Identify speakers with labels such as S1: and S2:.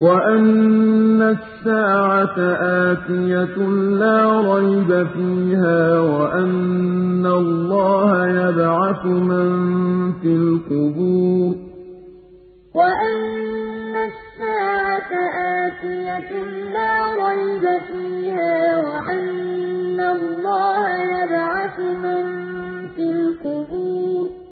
S1: وَأَنَّ السَّاعَةَ آتِيَةٌ لَّا رَيْبَ فِيهَا وَأَنَّ اللَّهَ يَبْعَثُ مَن فِي الْقُبُورِ
S2: وَأَنَّ السَّاعَةَ آتِيَةٌ لَّا رَيْبَ فِيهَا